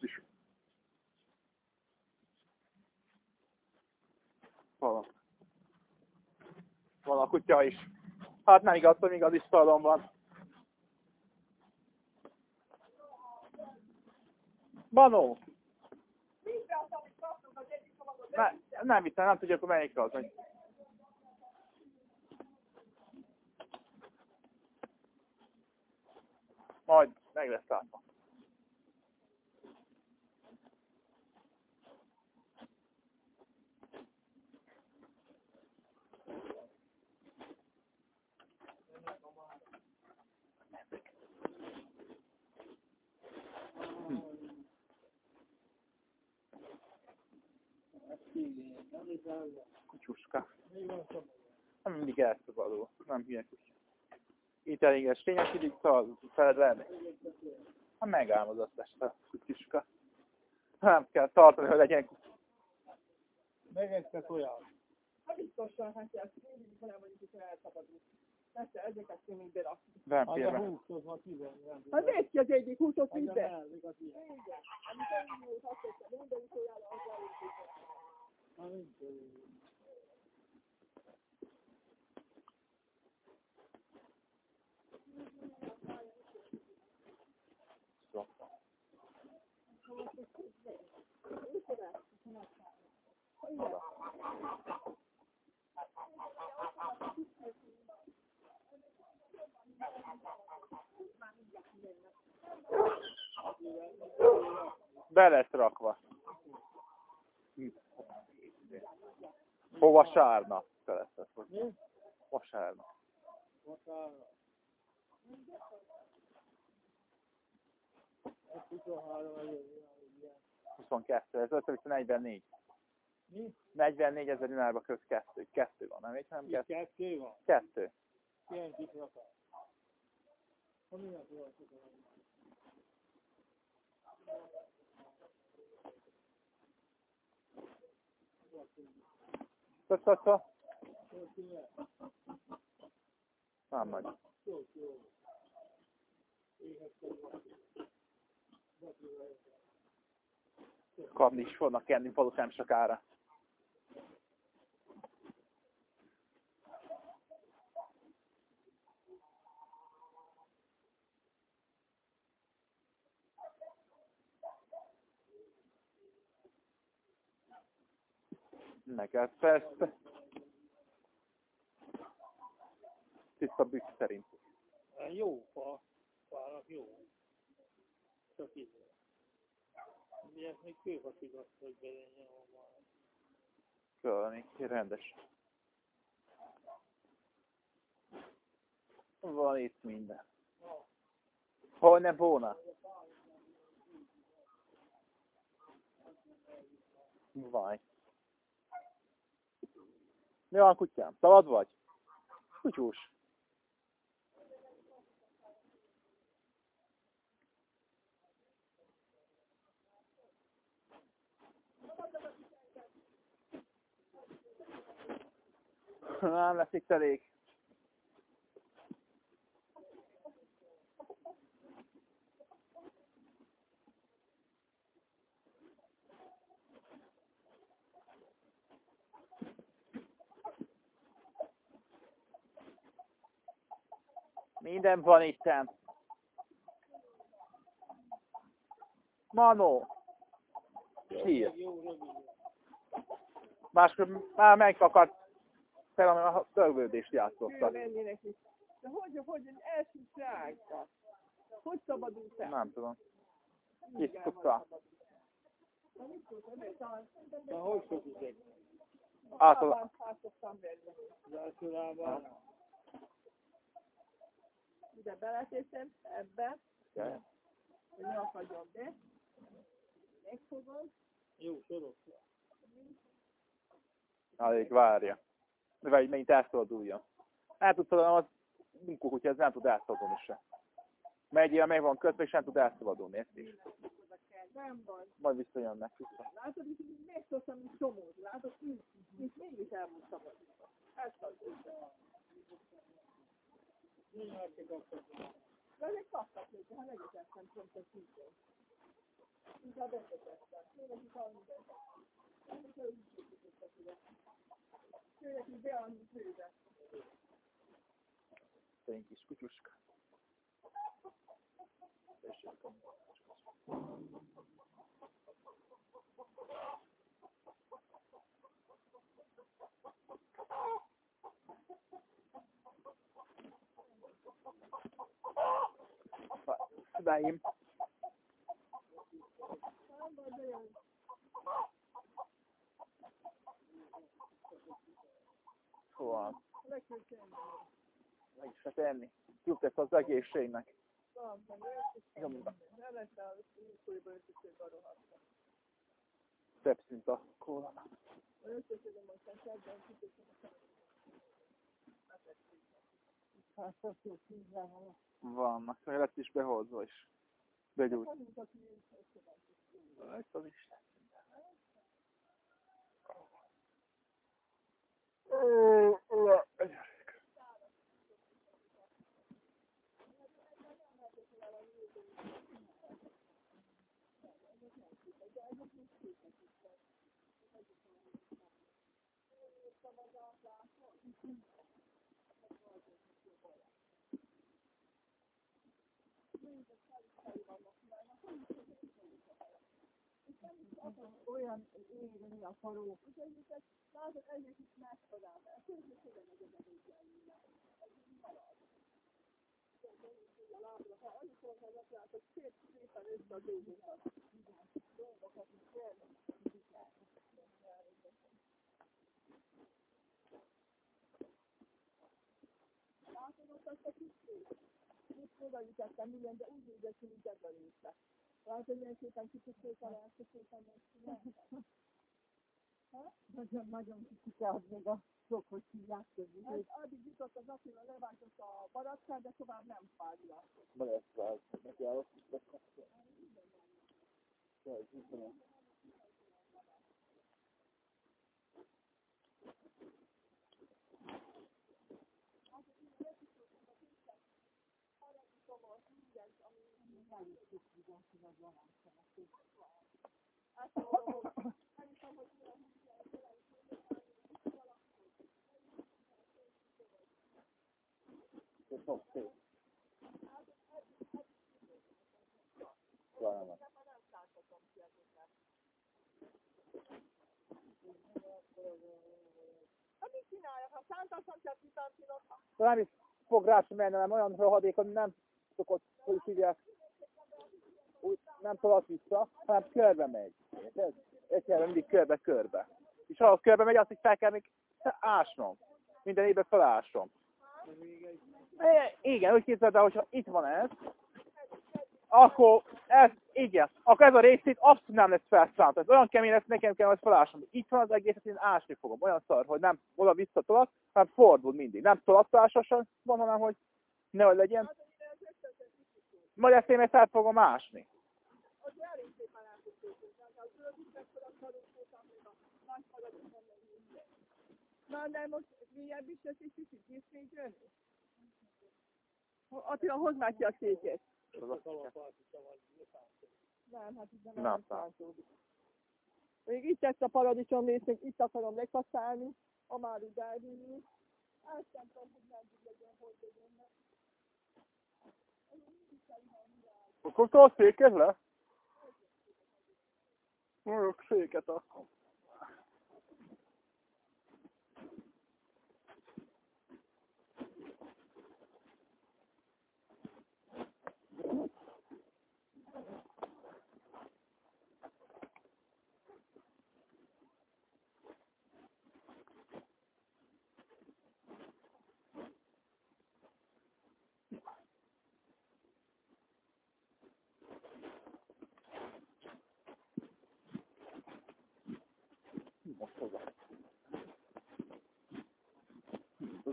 is. Van. Van a kutya is. Hát nem igaz, hogy igaz is szalom van. Manó! Ne, nem vittem, nem tudja, akkor melyik az. Hogy... Majd meg lesz látva. Kutyuska. Nem mindig elszabadul. Nem hülye kutya. Itt elég így szalad, feled venni. Hát megálmozott este a kutyuska. Nem kell tartani, hogy legyen kutya. Megette tojás. Hát biztosan, hát ez mindig hanem mondjuk, hogy elszabadul. Persze, ezeket kell még berakni. Vámpírbe. Az a húszhoz, ha tizennyolc. Hát nézd ki az egyik a minden. mellék, az ilyen. Igen. Amit elindult, azt mondta, minden utoljára az elindult. Na, nincs Be lesz rakva. Hova sárna? 22 ezer, viszont 44. Mi? 44 ezer dinárba köz kettő. Kettő van, nem? Egy, nem kettő. kettő van? Kettő. Ilyen kis rakás. Csak, csak, csak. Nem nagy. Éhes Kapni is fognak kenni nem sokára. Neked persze. Tiszta bükk szerint. Hát Jó fa. Fának jó. Csak idő. Miért még kőfasigat, hogy belenyom van. Valami rendes. Van itt minden. Hol ne volna? Vaj. Mi van kutyám? Szabad vagy? Kutyús. Nem lesz itt elég. Minden van itten. Manó. Sír. Máskor már megakadt fel, a törvődést játszottak. is. De hogy, hogy elsőt rágta. Hogy szabadult el? Nem tudom. Kis tudta. Na, hogy sok. Az első lábán. Ide beletészem, ebbe, Jaj. hogy ne akadjon be. Megfogom. Jó, sorok. Alig várja. Vagy megint elszabaduljon. El tud szabadulni, az munkakutya, ez nem tud elszabadulni se. Megy ilyen, meg van kötve, és nem tud elszabadulni. Ezt is. Nem van. Majd visszajönnek vissza. Látod, és így megszoktam, mint csomót. Látod, így, és mégis el volt szabadítva. Ez az. De ezek kaptak még, ha megítettem pont a szintén. Inkább összetettem. Főleg is annyi Nem is Thank you. Skutuska. Daim. Szóval, meg is lehet enni. Jó tesz az egészségnek. Nyomva. Szebb szint a kóla. Vannak, meg lett is behozva is. Begyújt. Ezt az Isten. Ó, ó, olyan égni a faró. Úgyhogy látod, ezek is megszadál, mert közben hogyan meg az előzően Amikor az látok, szép szépen össze a dolgokat. Dolgokat is kell. Látod ott azt a kis? Mit oda ütettem minden, de úgy hogy így ebben néztek. Látod, milyen szépen szépen szépen nagyon, nagyon kicsit az még a sok, hogy hívják közül. Ez addig jutott az Attila leváltott a barackát, de tovább nem fájja. Barackát, neki állott, Jaj, köszönöm. Sok szép. Valami. Hát mit csináljak? Ha szántasan kell kitartinod, Nem is fog rá sem menni, nem olyan rohadék, hogy nem szokott, hogy hívják, úgy nem tolad vissza, hanem körbe megy. Érted? Egyszerűen mindig körbe-körbe. És ahhoz körbe megy, azt így fel kell még ásnom. Minden évben felásom. Igen, úgy képzeld el, hogyha itt van ez, akkor ez, igen, akkor ez a rész itt abszolút nem lesz felszánt. Ez olyan kemény lesz, nekem kell ezt felásom. Itt van az egészet, én ásni fogom. Olyan szar, hogy nem oda-vissza tolat, hanem fordul mindig. Nem tolattásosan van, hanem hogy nehogy legyen. Majd ezt én ezt át fogom ásni. Na, de most mélyebb is lesz egy kicsit visszajönni? Attila, hozd már ki a széket. Nem, hát itt nem, Nem szántódik. Még itt ezt a paradicsom részt, még itt akarom lekaszálni, a már úgy elvinni. Ezt nem tudom, hogy meddig legyen, hogy legyen. Akkor a széket le? Morok főket akkor.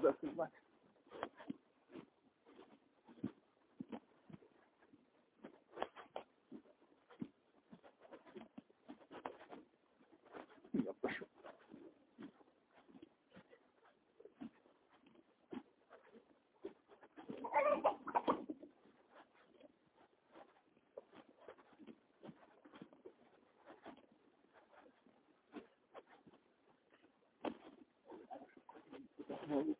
holders of what? home.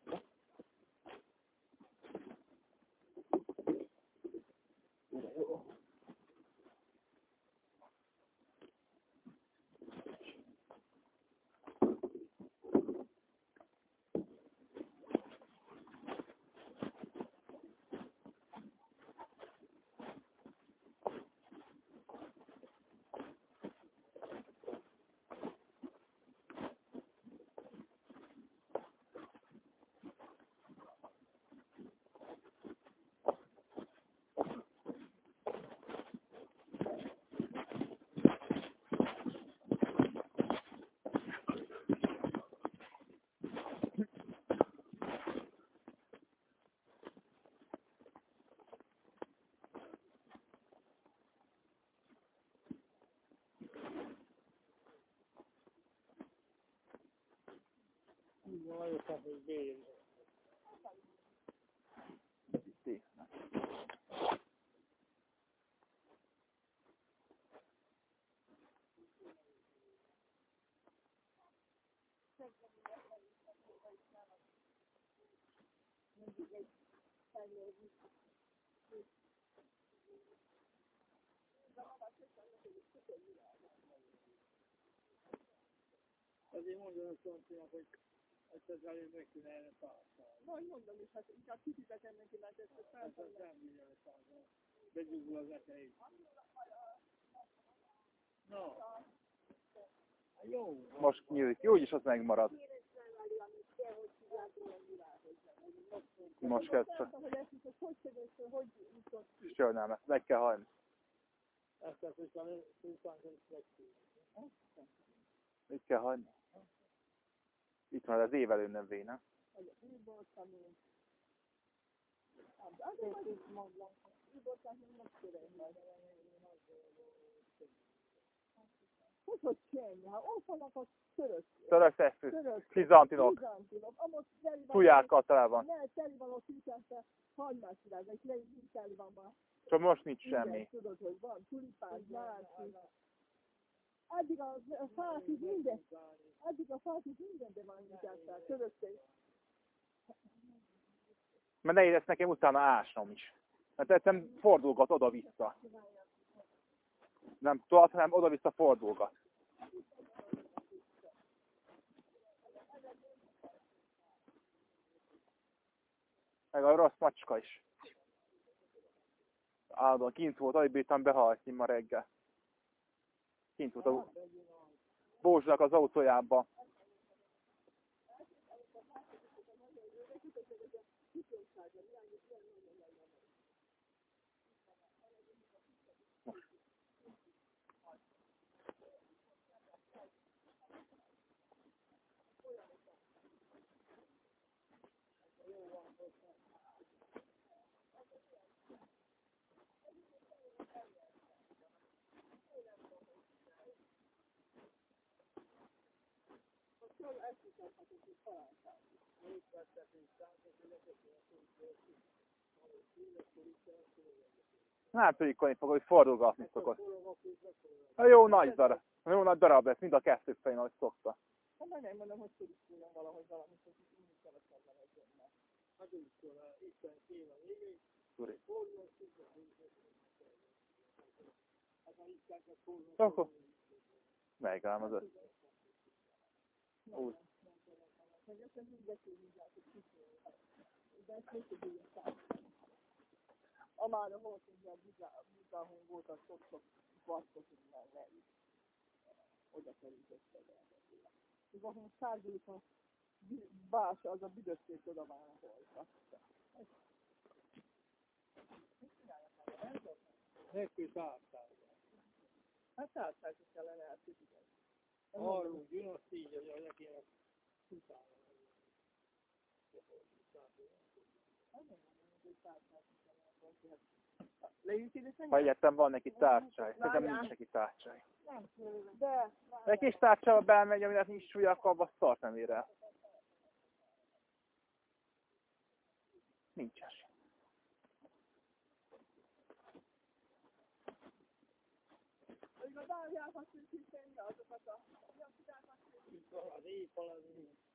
Aztán, hogy bér. Itt. Azért mondom a Szontinak, hogy ezt az előbb meg kéne erre tartani. Majd mondom is, hát inkább kifizetem neki, mert ezt a Ez az felfelé. nem bírja tartani. Begyúgul az eteit. Na. Hát Jó. Most nyílik. Jó, úgyis az megmarad. Most kezd csak. Hogy ezt meg kell hajni. Ezt az, hogy kell hagyni? Itt van az évelő növény, nem? hogy. Hogy semmi? Hát ott a török. Török teli van. tuják általában. Ne, teli van ott ügyente, hagymás virág, így teli van már. Csak most nincs semmi. tudod, hogy van tulipán, márci. Addig a, a fát így minden, addig a fát így mindenben van vigyáztál, törökték. Mert nehéz ezt nekem utána ásnom is. Mert egyszerűen fordulgat oda-vissza. Nem tudod, hanem oda-vissza fordulgat. Meg a rossz macska is. Állandóan kint volt, alig bírtam behalni ma reggel. Kint volt a Bózsnak az autójába. Hát tudjuk, fog, hogy fordulgatni szokott. A jó nagy darab. A jó nagy darab lesz, mind a kettő fején, ahogy szokta. Hát majd nem mondom, hogy turiskuljon valahogy valamit, hogy mindig kevesebb legyen. Hát úgy szól, Isten kéne végig. Turi. Hát akkor Akkor megálmodott. Úgy. Hogy ezt nem úgy beszél, mindjárt, hogy kiszól. De ezt még tudjuk szállni. Amára volt ugye a buzahon volt a sok-sok vaskos minden lejt. Oda került össze. Buzahon sárgult a bi- bás, az a büdösség oda már volt. Neki tártál. Hát tárcsákot kellene elfigyelni. Arról jön azt így, hogy nekinek utána. Egyetem van neki tárcsáj. Szerintem nincs neki tárcsáj. De, Egy kis tárcsába belmegy, aminek nincs súlya, akkor abban szart nem ér el. Nincsen sem. hogy a dáljákat szintén, azokat a... Az éjfal, az.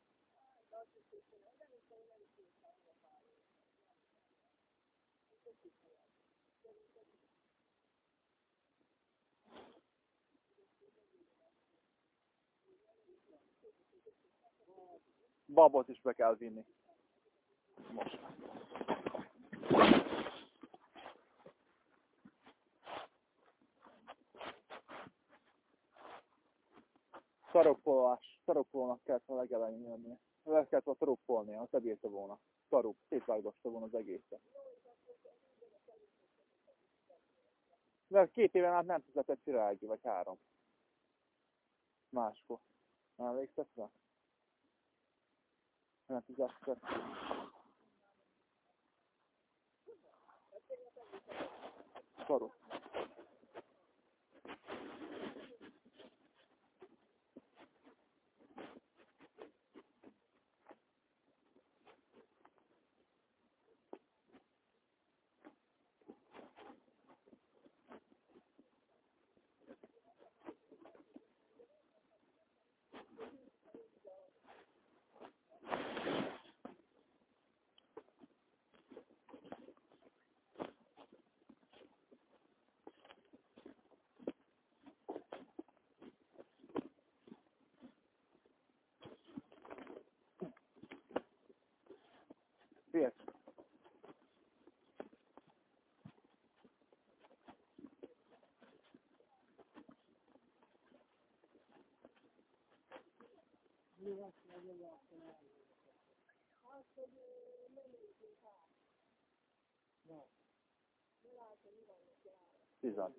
Babot is be kell vinni. Most. Szaroppolás. Szaroppolnak kellett a legelején jönnie. Le kellett volna szaroppolnia, azt ebírta volna. Szarup. Szétvágdosta volna az egészet. De két éven át nem fizetett Cirági, vagy három. Máskor. Nem emlékszel rá? Nem fizetett. Szarup. Tizenhat.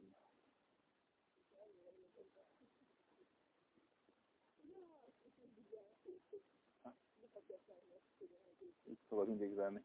Itt fogod mindig venni.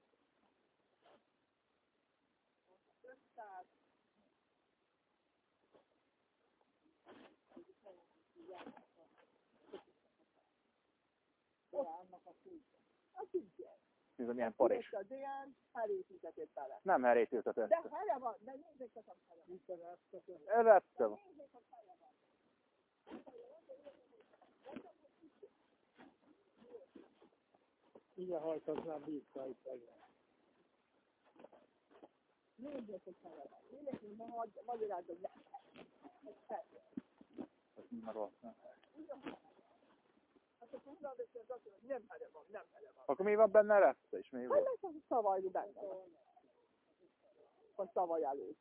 belefordul. Ez a milyen paris. Ezt a Dián herítített bele. Nem herítőztetett. De hele van, de nézzék a hele. Evettem. Ide hajtatnám vissza itt meg. Nézzék, hogy hele van. Mindenki ma magyarázza, hogy nem. Ez hele. Ez már rossz, nem? Hát nem hele van, nem hele van. Akkor mi van benne reszte is? Mi Hát volt? lesz az szavaj benne van. A szavaj előtt.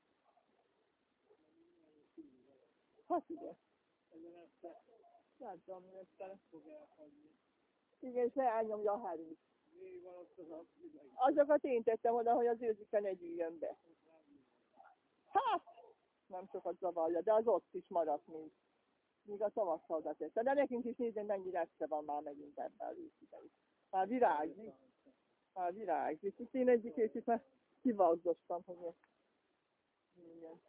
Hát igen. Nem tudom, mi lesz tele. Igen, és leányomja a herít. Azokat én tettem oda, hogy az őziken egy üljön be. Hát, nem sokat zavarja, de az ott is maradt, mint míg a szavakkal oda tette. De nekünk is nézni, mennyi lesz van már megint ebben az ősziben is. Már virágzik. Már virágzik. Itt én egyik őszit már kivagdostam, hogy ez. Igen.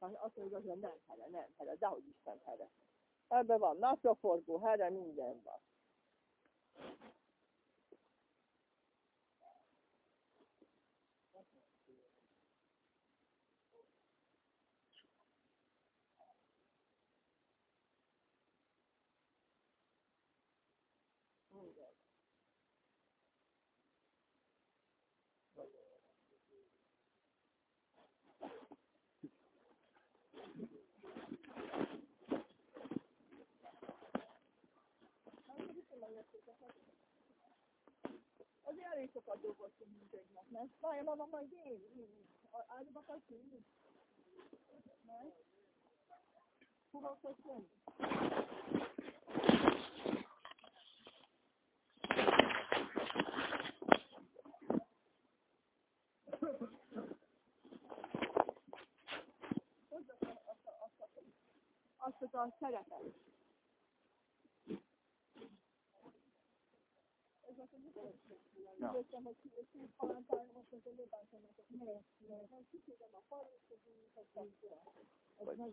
Hát azt mondja, hogy nem hele, nem hele, de hogy is nem hele. Ebben van napraforgó, hele, minden van. Azért elég sokat dolgoztunk mindegynek, nem? Várj, mama, majd én, én, ágyba jönni? Nem? Jönni? Hozd azt a- azt a- azt a- azt a szerepet. Ez az,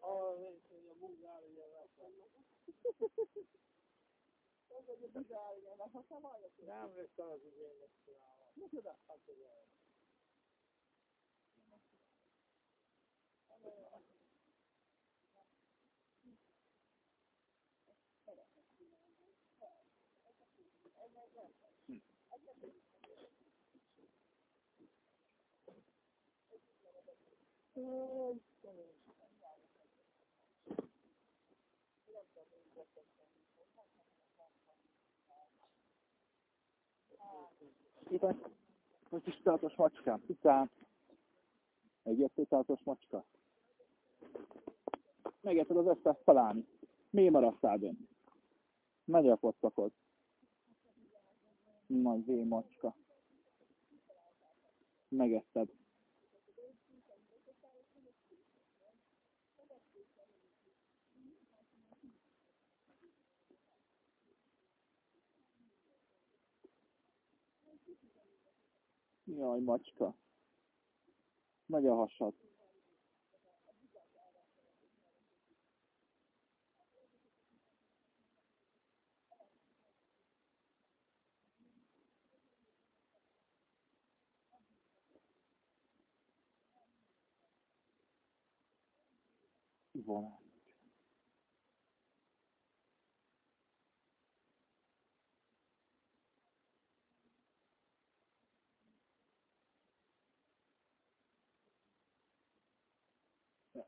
hogy Ja. Jöttem, hogy két palántál, most az előbb bántanak. Nem, nem. Nem, kicsidem a falut, hogy így, hogy kapcsolat. Ez Vagy- nagyon szépen fognak így világos. Arra néz, hogy a bulgár ugye lesz. Ez egy bizár, igen, mert ha nem halljuk. Nem lesz az igényes csinálva. Micsoda? Hát ugye. Itt van egy kis tartos macskám. Picám. Egy értéktartos macska. Megetted az összes szalámi. Mi maradtál benne? Megy a pottakod. Nagy macska. Megetted. Jaj, macska. Megy a hasad. Van.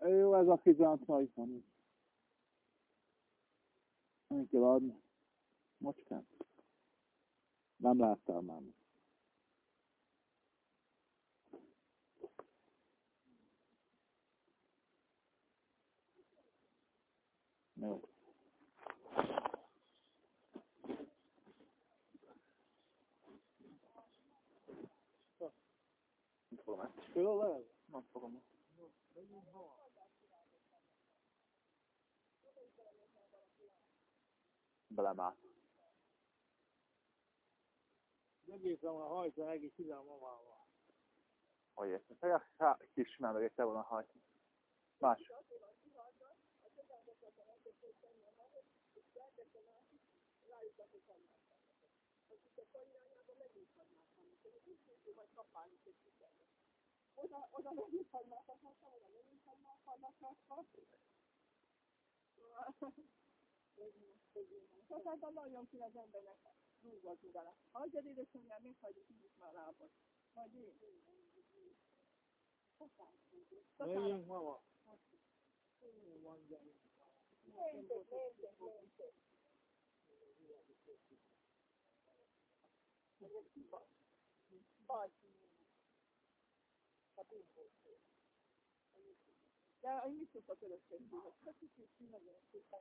Jó, ez a fizánc majd van. Nem kell adni. Mocskán. Nem láttál már. Jó. Nem fogom? Nem fogom. Belemát. Megírtam a hajtani egész ide a mamával. Hogy értem. Ja, hát, kis már megérte volna hajtani. Más. Oda, oda nem is hagynák a hasa, oda nem is hagynák annak rakva. Szóval nagyon ki az embernek rúgva vele. Hagyjad édesanyám, meghagyjuk így már lábad. Majd én. Menjünk mama. Mentek, mentek, mentek. De én mit tudok örökké hogy hát kicsit nagyon szépen.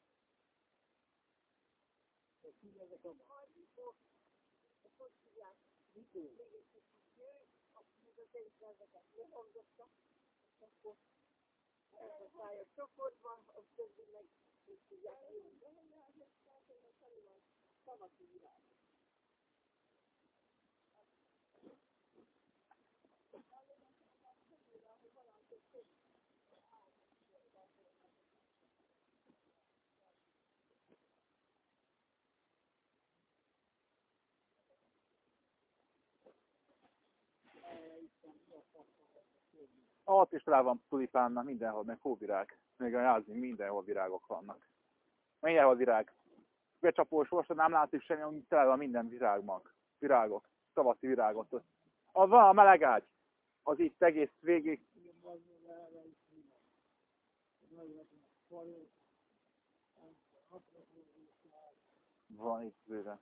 És így ezek a... Mikor? Csoportban, az közben meg úgy tudják szavaki virág. Ott is rá van tulipánnak, mindenhol, meg hóvirág. Még a jázni, mindenhol virágok vannak. Mindenhol virág. Becsapós most nem látszik semmi, amit tele van minden virágmak. Virágok. Tavaszi virágot. Az van a melegágy. Az itt egész végig. Van itt bőven.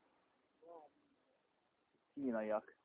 Kínaiak.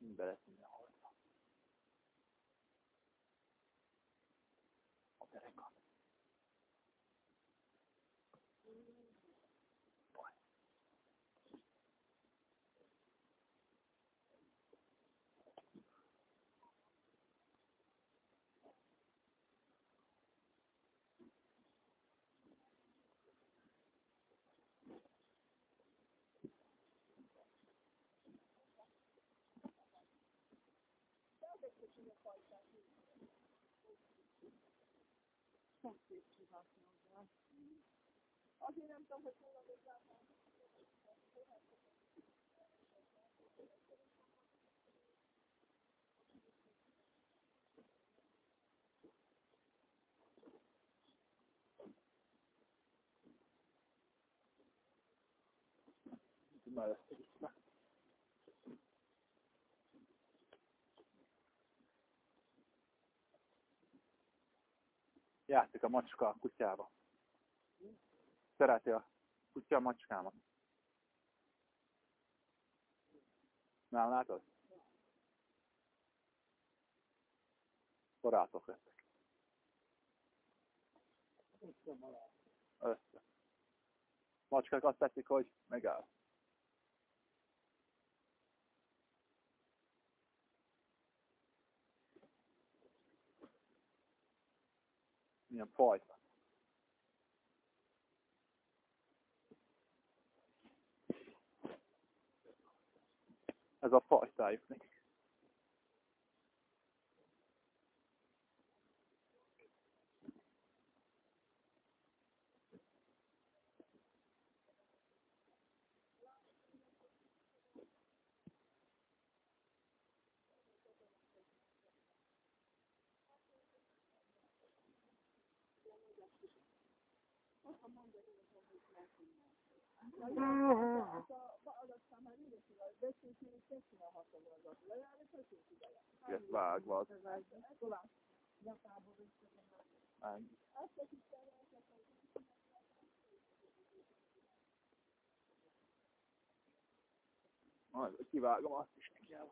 Bele Azért nem tudom, hogy honnan is látom. Játszik a macska a kutyába. Szereti a kutya a macskámat. Nem látod? Barátok lettek. Össze. Macskák azt teszik, hogy megáll. Milyen fajta. Ez a fajtájuk nekik. Ezt vágva az. Ennyi. Majd kivágom azt is el.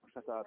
Most hát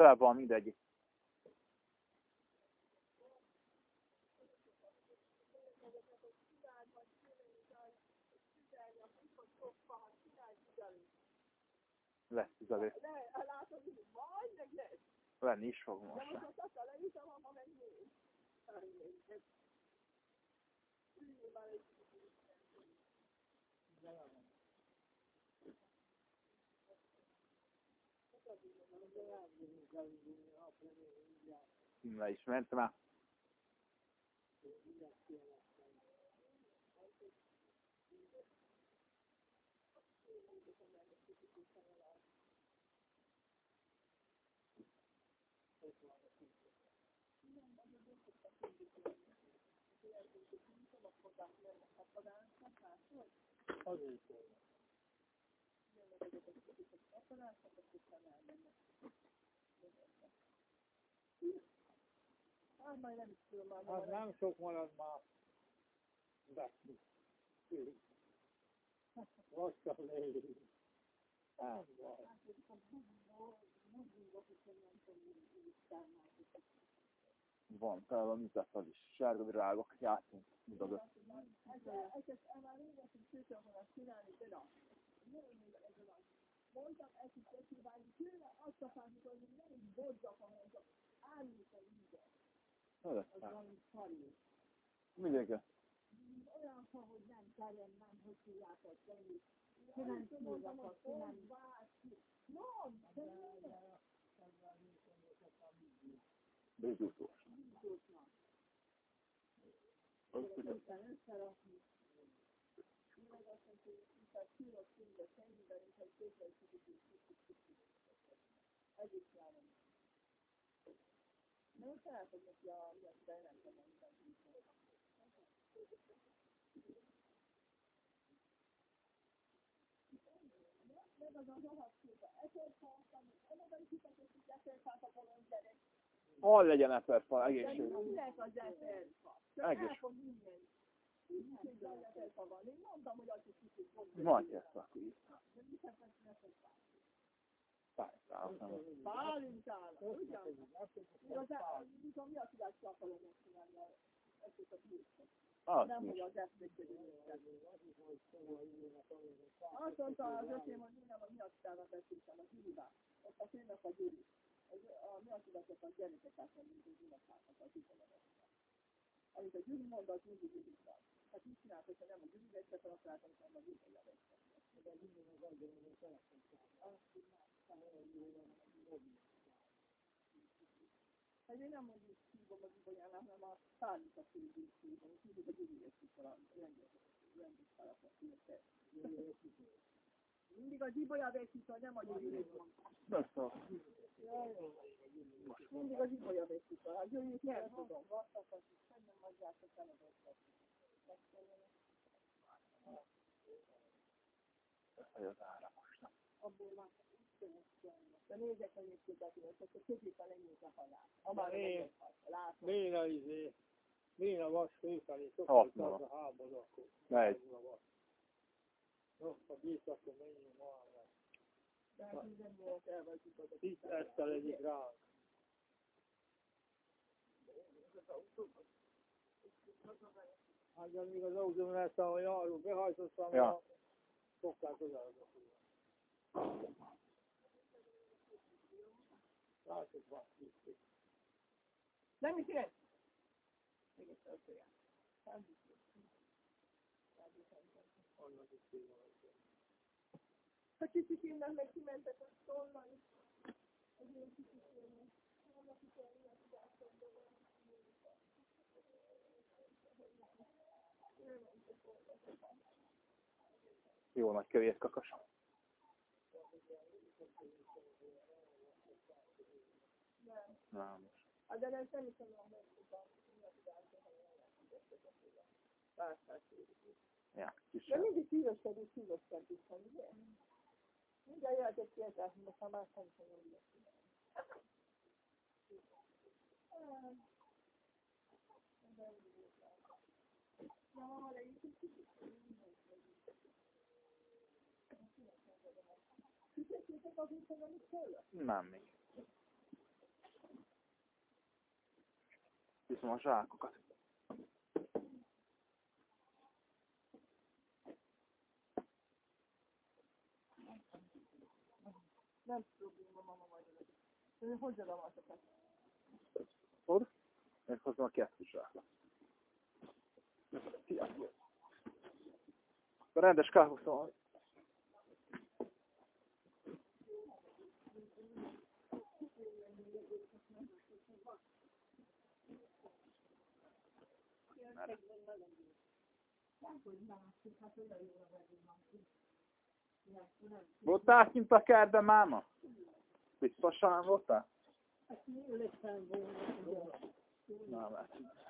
Fel van mindegy. Lesz tüzelő. Lenni is fog most. Na, ismert már? Azért le is ment már. Az nem sok marad már. Beszélni. Lassan leéri. Nem baj. Van fel a műzet is. Sárga virágok, játszunk. Mutatod. Mondtam, ezt is megkívánni, tőle azt akarjuk, hogy nem is bodzak, hanem csak állít a vízet. Az Először. valami szarú. Mindenki. Olyan fa, hogy nem terem, nem hogy tudjátok tenni. Nem tudjátok tenni. Nem, de nem. Bőzúszós. Az kutya. Aztán összerakni. Meg azt a kírok színbe senkiben, és egy kétszer Ez is járom. Nem találkozok neki a ilyen bejelentem, amiben meg az. Ezért hallottam, előben kitették, ezért hát a bolond gyerek. Hol legyen eperfal, egészség. Minek az eperfa? Csak Egész. Majd ezt akarsz eperfa? Pályáztam. Pálinkának, ugyan? Igazán, tudom, mi a tudást akarom megcsinálni. Ezt a bírta. Az Nem, hogy az Azt mondta az öcsém, hogy minden, hogy mi aztán beszéltem a Gyurivel. Ott a főnök a. Az, a, mi azt tudatok a gyerekeket, mint az unokákat az üzeneteknek. Amit a Gyuri mond, az mindig Gyuri van. Hát így csinált, hogyha nem a veszett, akkor látom, hanem a Gyuri veszett. De a Gyuri az azért, hogy Hát én nem mondjuk hívom az ibolyának, hanem a szállítat hívom, hívom, hívom a Gyuri veszett a szerepet. Mindig az ibolya veszik, nem a veszett. Össze. Mindig az ibolya veszik, a Gyuri nem tudom. Vattakat is, nem adják a feladatot. Az. Abból. De nézzek, hogy mit tudják, hogy a lenyújt a halál. A már Én- látom. Béna izé, Béna vas főfelé, Hat szokott nap. az a háború akkor. Megy. Háború a vas. No, a bíz akkor menjünk ma. De hát a Itt ezt a ránk. Hát de még az autó mert a járó behajtottam, Ja. ja. szokták oda. Látod, van itt. Nem is ilyen. Még egy történet. Annak is így van. Ha kicsit innen meg kimentek a szolnal is. Az én kicsit innen. Annak is olyan ilyen tudásom, de van. Jó nagy kövér kakas. Nem. Hát de nem nem hogy nem tudom. Hogy nem. Ja. De mindig szíveskedik, szíveskedik, ugye? Minden jöhetett kiadás, most már más nem sem jól Nem még. Viszont a zsákokat. Nem probléma, mama majd előtt. Hogy adom azokat? Hod? Meghozom a kettős zsákot. A rendes káhoszom. Voltál kint a kertben máma? Biztosan voltál? Hát. Na, Melyik van a... nem mondom,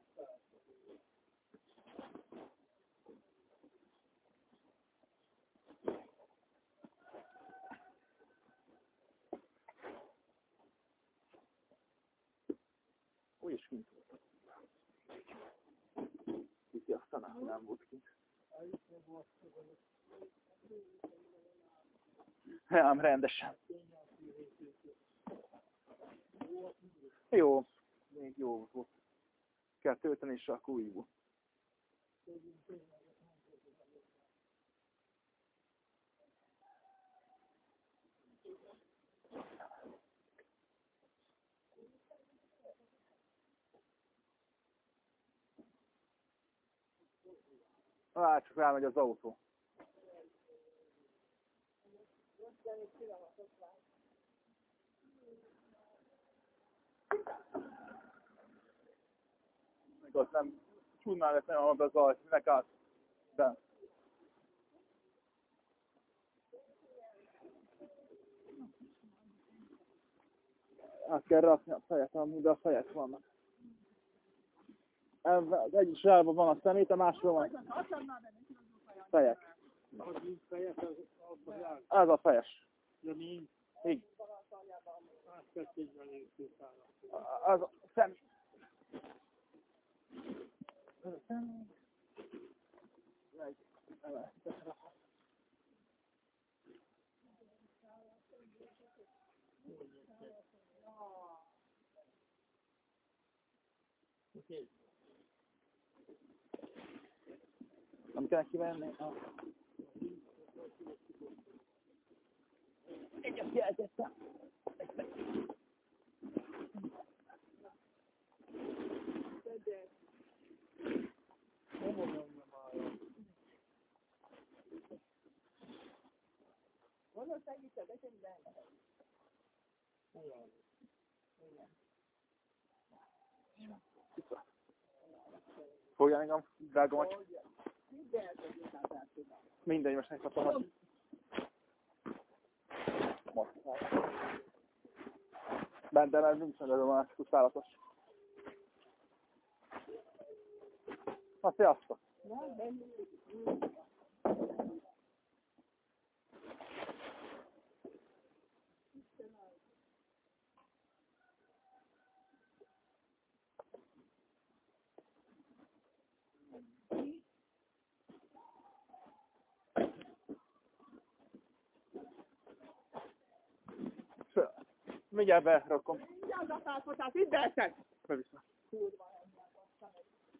kint volt. Kiki aztán nem- nem volt kint. Nem, rendesen. Jó, még jó volt. Kell tölteni, és akkor újul. Hát, csak rámegy az autó. Ott nem tudnál lesz nagyon be zajt, minek át. De. Át kell rakni a fejet, amúgy a fejet vannak. Az egyik sávban van a szemét, a másikban van fejek. Az így az. Ez a fejes. De mi? Igen. Kettőben légszűszállnak. Az a szem... Az a szem... Megy. Ele- beszarok. Oké. Nem kell kivenni? Ah. Egyet jelzettem. Nem mondom, nem állom. Mondod, segítsd, nekem benne. Olyan. Fogja engem, drága macs. Minden segített el tudom. Mindegy, most megkapom a... Bent, de ez nincs meg a másik szállatos. Na, sziasztok! Mindjárt berakom. Mindjárt a szálfotás, itt beesett. Beviszem. Kurva.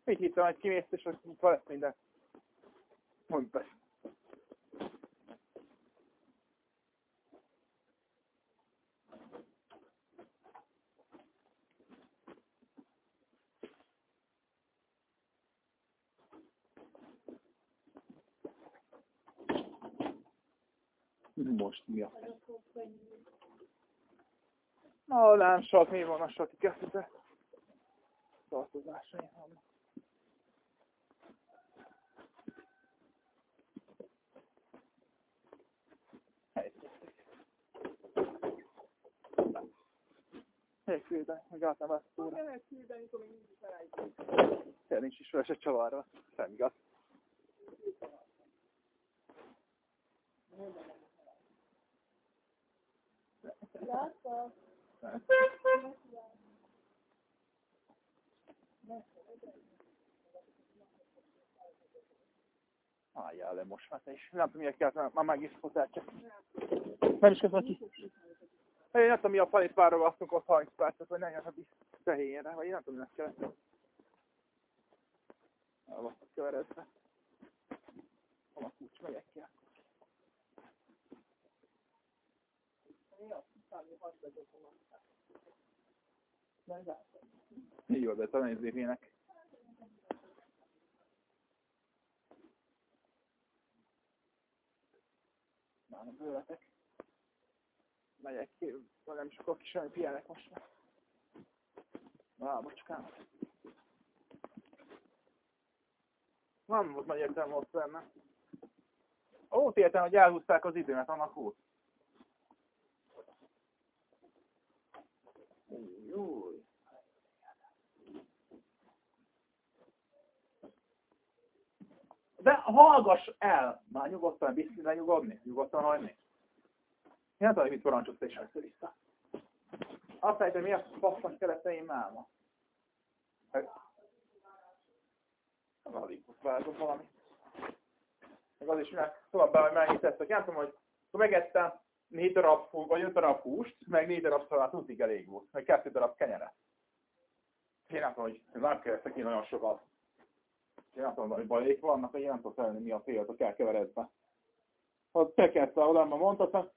Mit hittem, hogy kimész, és hogy itt van lesz minden. Mondd be. Most mi a Na, nem sok, mi van a sok kezdete? Tartozásai vannak. Helyfélben, meg álltam ezt Hogy lehet küldeni, amikor még mindig felejtünk. Nincs is vele se csavarva. Semmi igaz. Látta? Álljál le most már te is. Nem tudom, miért kellett, már meg is csak. Nem is közben ki. Én nem tudom, mi a falit válogattunk ott 30 percet, ne jön a bizt tehényre, vagy én nem tudom, minek kellett. El van keveredve. Hol a kulcs, megyek ki. Jó, de talán. Már a bőletek. Megyek ki, vagy nem sokkal kisemmi pihenek most már. Á, bocskám. Nem volt nagy értelme ott benne. Ó, értem, hogy elhúzták az időmet, annak út. Új. De hallgass el! Már nyugodtan, biztos lenyugodni, nyugodtan hagyni. Én nem tudom, hogy mit parancsolsz és össze vissza. Azt mondja, mi a fasznak én máma? Hát, alig vágom valami. Meg az is, mert továbbá, hogy megnyitottak. Nem tudom, hogy megettem négy darab, hú- vagy öt darab húst, meg négy darab szalát, útig elég volt. Meg kettő darab kenyeret. Én nem tudom, hogy nem kell ki nagyon sokat. Én hogy balék vannak, vagy én nem tudom felelni, mi a fél, hogy kell keveredve. Ha te kezdte, oda már mondtad,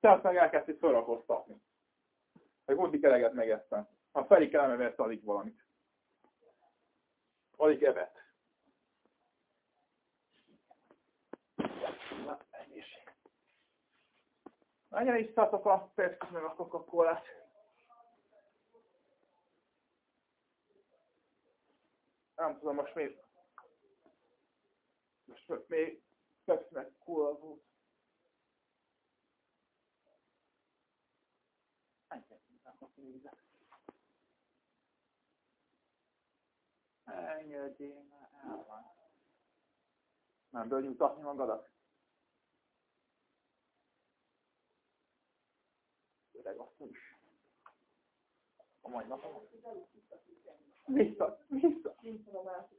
te azt meg elkezdted felrakoztatni. Meg útig eleget megettem. Ha Feri kell evett alig valamit. Alig evett. Na. Menjen isztatok a percet meg a Coca-Colát. Nem tudom, most még... Most még Cola volt. Engedjél már el van. Nem ből nyugtatni magadat? Öreg azt is. mai napon. Vissza, vissza. Nincs a másik.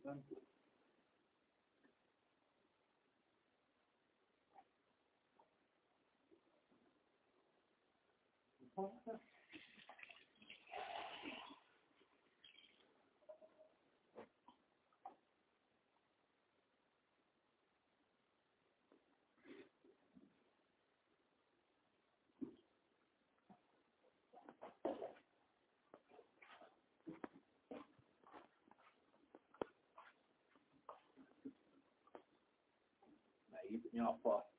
example. Thank you. Ini?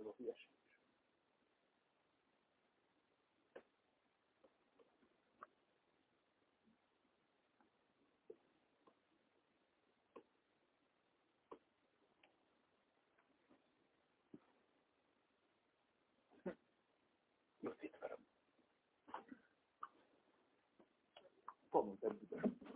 Ez a hülyeség. Egy büdös.